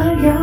아야.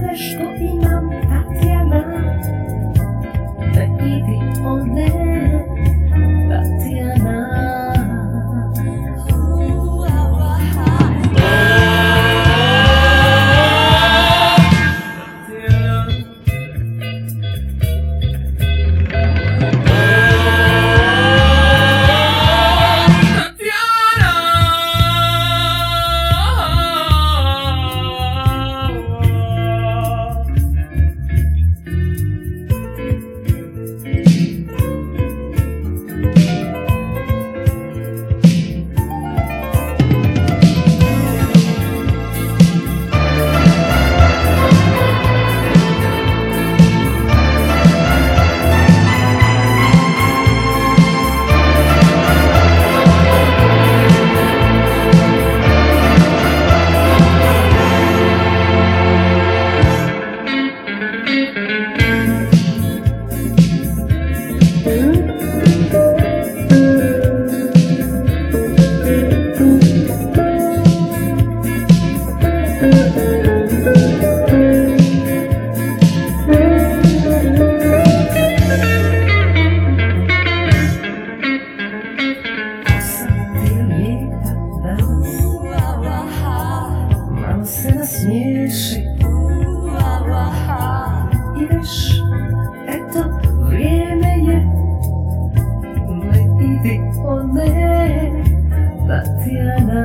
знаешь, что de Tatiana.